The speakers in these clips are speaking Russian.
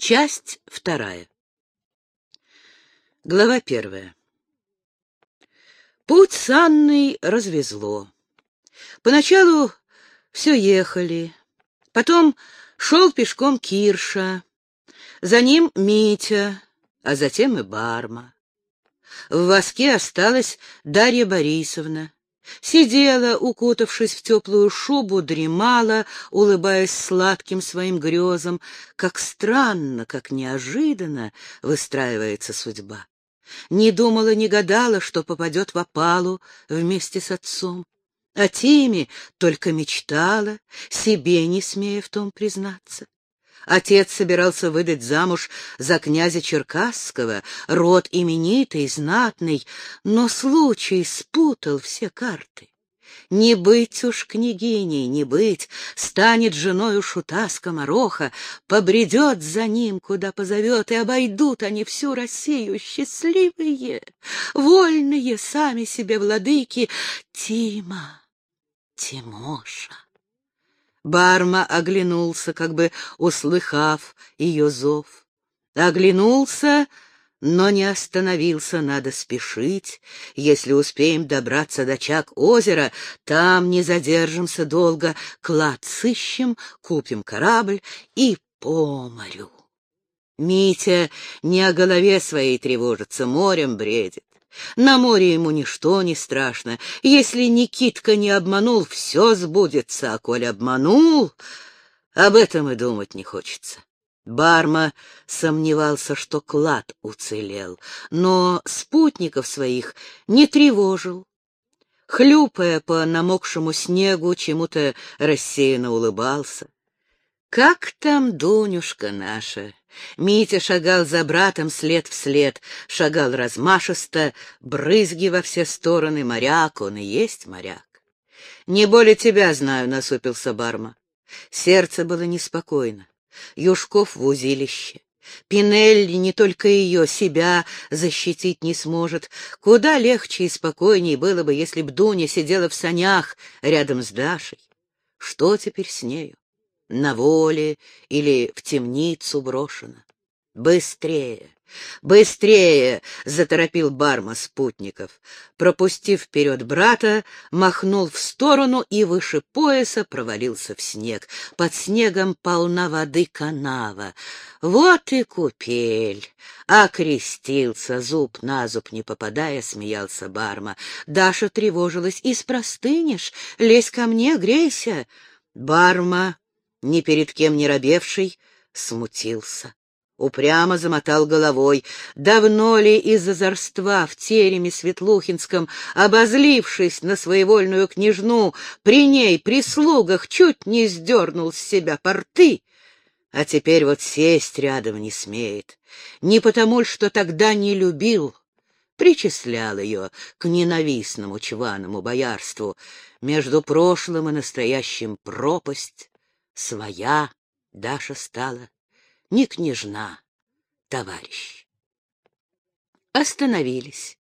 Часть вторая. Глава первая. Путь с Анной развезло. Поначалу все ехали, потом шел пешком Кирша, за ним Митя, а затем и Барма. В воске осталась Дарья Борисовна. Сидела, укутавшись в теплую шубу, дремала, улыбаясь сладким своим грезам. Как странно, как неожиданно выстраивается судьба. Не думала, не гадала, что попадет в опалу вместе с отцом. О Тиме только мечтала, себе не смея в том признаться. Отец собирался выдать замуж за князя Черкасского, род именитый, знатный, но случай спутал все карты. Не быть уж княгиней, не быть, станет женою шута скомороха, побредет за ним, куда позовет, и обойдут они всю Россию, счастливые, вольные, сами себе владыки, Тима, Тимоша. Барма оглянулся, как бы услыхав ее зов. Оглянулся, но не остановился, надо спешить. Если успеем добраться до чак озера, там не задержимся долго, клад сыщем, купим корабль и по морю. Митя не о голове своей тревожится, морем бредит. На море ему ничто не страшно. Если Никитка не обманул, все сбудется, а коль обманул, об этом и думать не хочется. Барма сомневался, что клад уцелел, но спутников своих не тревожил. Хлюпая по намокшему снегу, чему-то рассеянно улыбался. «Как там Дунюшка наша?» Митя шагал за братом след в след, шагал размашисто, брызги во все стороны, моряк, он и есть моряк. «Не более тебя знаю», — насупился Барма. Сердце было неспокойно. Юшков в узилище. Пинелли не только ее, себя защитить не сможет. Куда легче и спокойней было бы, если б Дуня сидела в санях рядом с Дашей. Что теперь с нею? На воле или в темницу брошена. Быстрее, быстрее, заторопил Барма спутников. Пропустив вперед брата, махнул в сторону и выше пояса провалился в снег. Под снегом полна воды канава. Вот и купель. Окрестился, зуб на зуб не попадая, смеялся Барма. Даша тревожилась. И спростынешь, лезь ко мне, грейся. Барма ни перед кем не робевший, смутился. Упрямо замотал головой. Давно ли из озорства в тереме Светлухинском, обозлившись на своевольную княжну, при ней, при слугах, чуть не сдернул с себя порты, а теперь вот сесть рядом не смеет. Не потому, что тогда не любил, причислял ее к ненавистному чваному боярству. Между прошлым и настоящим пропасть, Своя Даша стала, не княжна, товарищ. Остановились.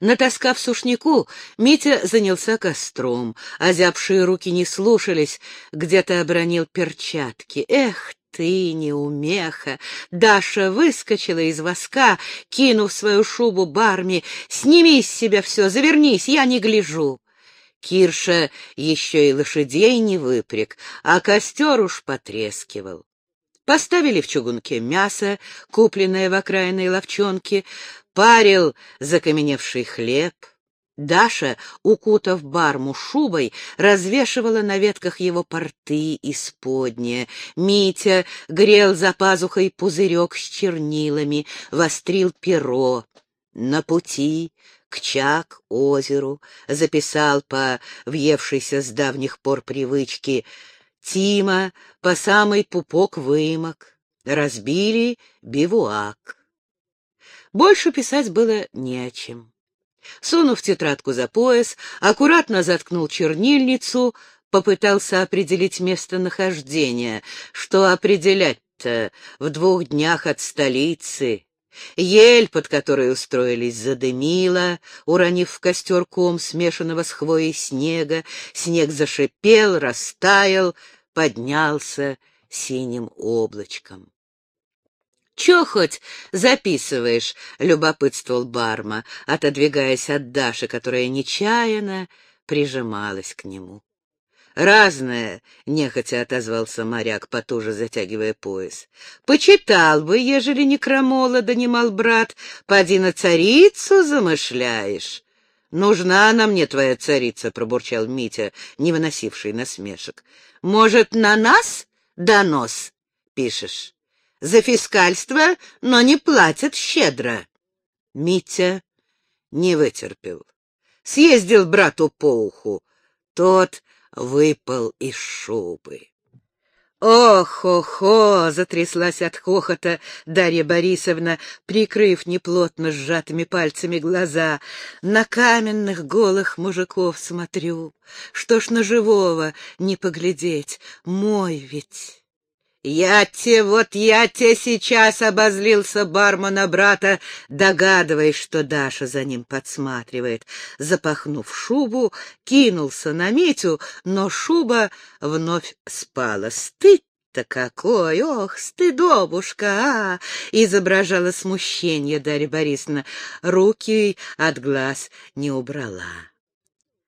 Натаскав сушнику, Митя занялся костром. Озябшие руки не слушались, где-то обронил перчатки. Эх ты, неумеха! Даша выскочила из воска, кинув свою шубу барми. «Сними с себя все, завернись, я не гляжу!» Кирша еще и лошадей не выпряг, а костер уж потрескивал. Поставили в чугунке мясо, купленное в окраинной ловчонке, парил закаменевший хлеб. Даша, укутав барму шубой, развешивала на ветках его порты и сподние. Митя грел за пазухой пузырек с чернилами, вострил перо. На пути к Чак, озеру, записал по въевшейся с давних пор привычке Тима по самый пупок вымок, разбили бивуак. Больше писать было не о чем. Сунув тетрадку за пояс, аккуратно заткнул чернильницу, попытался определить местонахождение. Что определять-то в двух днях от столицы? Ель, под которой устроились, задымила, уронив в костер ком смешанного с хвоей снега. Снег зашипел, растаял, поднялся синим облачком. «Чё хоть записываешь?» — любопытствовал Барма, отодвигаясь от Даши, которая нечаянно прижималась к нему. «Разное», — нехотя отозвался моряк, потуже затягивая пояс. «Почитал бы, ежели не крамола, донимал брат, поди на царицу замышляешь». «Нужна она мне, твоя царица», — пробурчал Митя, не выносивший насмешек. «Может, на нас донос пишешь?» За фискальство, но не платят щедро. Митя не вытерпел. Съездил брату по уху. Тот выпал из шубы. «Ох-хо-хо!» — затряслась от хохота Дарья Борисовна, прикрыв неплотно сжатыми пальцами глаза. «На каменных голых мужиков смотрю. Что ж на живого не поглядеть? Мой ведь!» «Я те, вот я те сейчас!» — обозлился бармен на брата, догадываясь, что Даша за ним подсматривает. Запахнув шубу, кинулся на Митю, но шуба вновь спала. «Стыд-то какой! Ох, стыдобушка! А!» — изображала смущение Дарья Борисовна. Руки от глаз не убрала.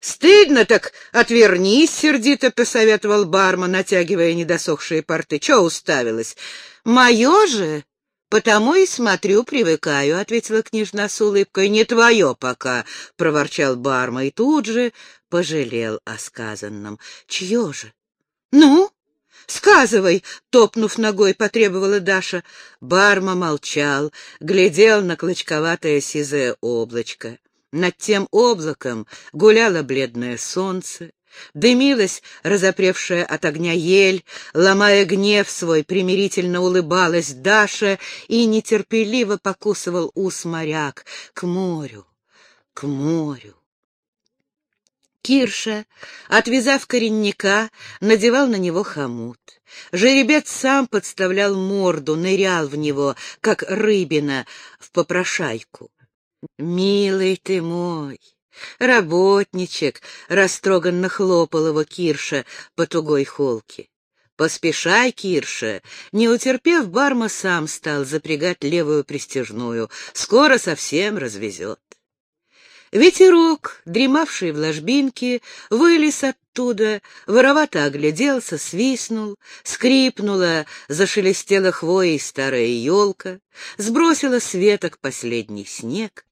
«Стыдно так отвернись!» — сердито посоветовал бармен, натягивая недосохшие порты. «Чего уставилась?» «Мое же!» «Потому и смотрю, привыкаю», — ответила княжна с улыбкой. «Не твое пока», — проворчал Барма и тут же пожалел о сказанном. «Чье же?» «Ну?» «Сказывай!» — топнув ногой, потребовала Даша. Барма молчал, глядел на клочковатое сизое облачко. Над тем облаком гуляло бледное солнце, дымилась разопревшая от огня ель, ломая гнев свой, примирительно улыбалась Даша и нетерпеливо покусывал ус моряк к морю, к морю. Кирша, отвязав коренника, надевал на него хомут. Жеребец сам подставлял морду, нырял в него, как рыбина в попрошайку. «Милый ты мой!» Работничек растроганно хлопал его Кирша по тугой холке. «Поспешай, Кирша!» Не утерпев, Барма сам стал запрягать левую пристежную. Скоро совсем развезет. Ветерок, дремавший в ложбинке, вылез оттуда, воровато огляделся, свистнул, скрипнула, зашелестела хвоей старая елка, сбросила с веток последний снег.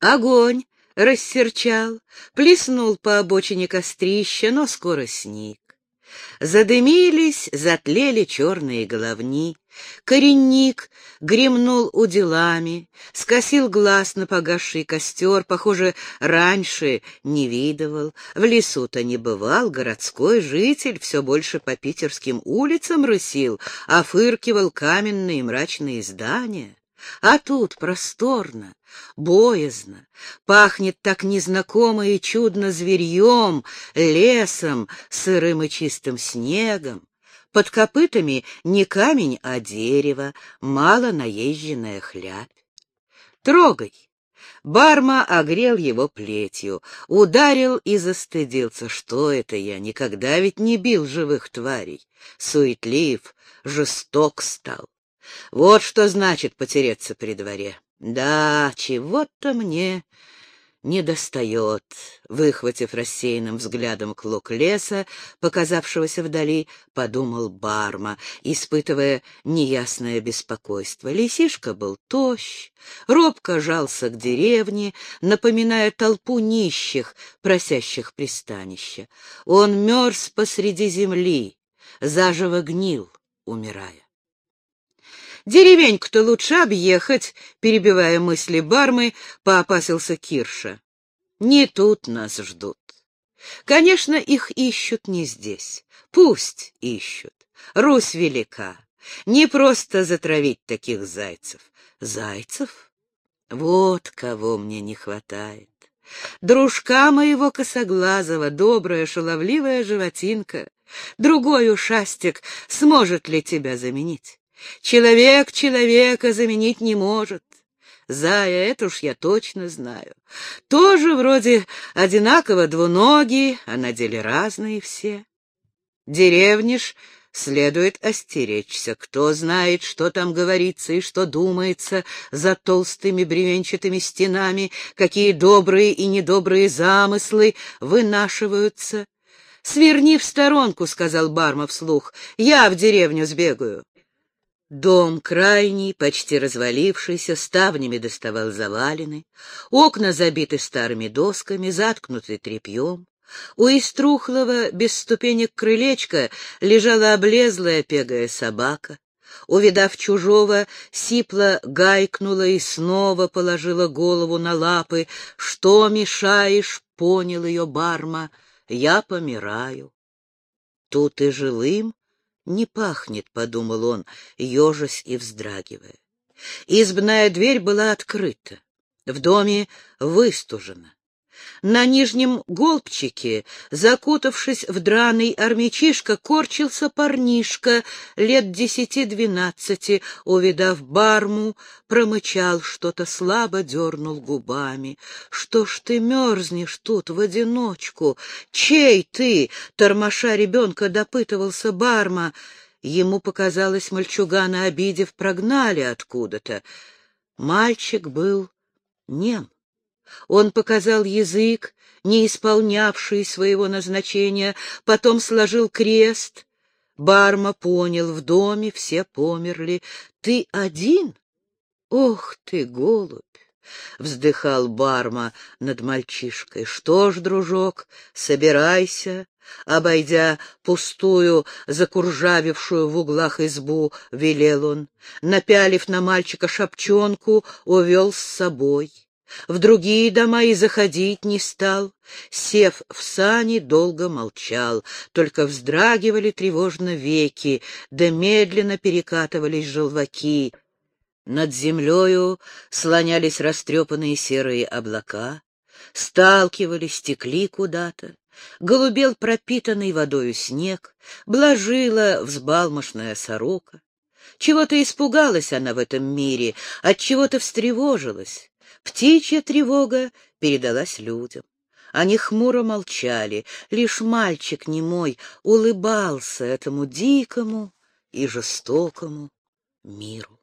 Огонь рассерчал, плеснул по обочине кострища, но скоро сник. Задымились, затлели черные головни. Коренник гремнул уделами, скосил глаз на погасший костер, похоже, раньше не видывал. В лесу-то не бывал, городской житель все больше по питерским улицам рысил, а фыркивал каменные мрачные здания. А тут просторно, боязно, пахнет так незнакомо и чудно зверьем, лесом, сырым и чистым снегом. Под копытами не камень, а дерево, мало наезженная хлябь. Трогай. Барма огрел его плетью, ударил и застыдился. Что это я? Никогда ведь не бил живых тварей. Суетлив, жесток стал. Вот что значит потереться при дворе. Да, чего-то мне не достает. Выхватив рассеянным взглядом клок леса, показавшегося вдали, подумал Барма, испытывая неясное беспокойство. Лисишка был тощ, робко жался к деревне, напоминая толпу нищих, просящих пристанища. Он мерз посреди земли, заживо гнил, умирая. Деревеньку-то лучше объехать, перебивая мысли бармы, поопасился Кирша. Не тут нас ждут. Конечно, их ищут не здесь. Пусть ищут. Русь велика. Не просто затравить таких зайцев. Зайцев? Вот кого мне не хватает. Дружка моего косоглазого, добрая, шаловливая животинка. Другой ушастик сможет ли тебя заменить? Человек человека заменить не может. Зая, это уж я точно знаю. Тоже вроде одинаково двуногие, а на деле разные все. Деревни ж следует остеречься. Кто знает, что там говорится и что думается за толстыми бревенчатыми стенами, какие добрые и недобрые замыслы вынашиваются. — Сверни в сторонку, — сказал Барма вслух, — я в деревню сбегаю. Дом крайний, почти развалившийся, ставнями доставал завалины, окна забиты старыми досками, заткнуты тряпьем. У иструхлого, без ступенек крылечка, лежала облезлая пегая собака. Увидав чужого, сипла гайкнула и снова положила голову на лапы. «Что мешаешь?» — понял ее Барма. «Я помираю». Тут и жилым не пахнет, — подумал он, ежась и вздрагивая. Избная дверь была открыта. В доме выстужено. На нижнем голбчике, закутавшись в драный армячишка, корчился парнишка лет десяти-двенадцати, увидав барму, промычал что-то слабо, дернул губами. — Что ж ты мерзнешь тут в одиночку? Чей ты? — тормоша ребенка допытывался барма. Ему показалось, мальчугана, обидев, прогнали откуда-то. Мальчик был нем. Он показал язык, не исполнявший своего назначения, потом сложил крест. Барма понял, в доме все померли. Ты один? Ох ты, голубь! Вздыхал Барма над мальчишкой. Что ж, дружок, собирайся. Обойдя пустую, закуржавившую в углах избу, велел он, напялив на мальчика шапчонку, увел с собой. В другие дома и заходить не стал. Сев в сани, долго молчал, только вздрагивали тревожно веки, да медленно перекатывались желваки. Над землею слонялись растрепанные серые облака, сталкивались, текли куда-то. Голубел пропитанный водою снег, блажила взбалмошная сорока. Чего-то испугалась она в этом мире, от чего-то встревожилась. Птичья тревога передалась людям. Они хмуро молчали, лишь мальчик немой улыбался этому дикому и жестокому миру.